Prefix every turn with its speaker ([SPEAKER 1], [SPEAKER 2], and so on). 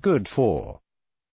[SPEAKER 1] good for.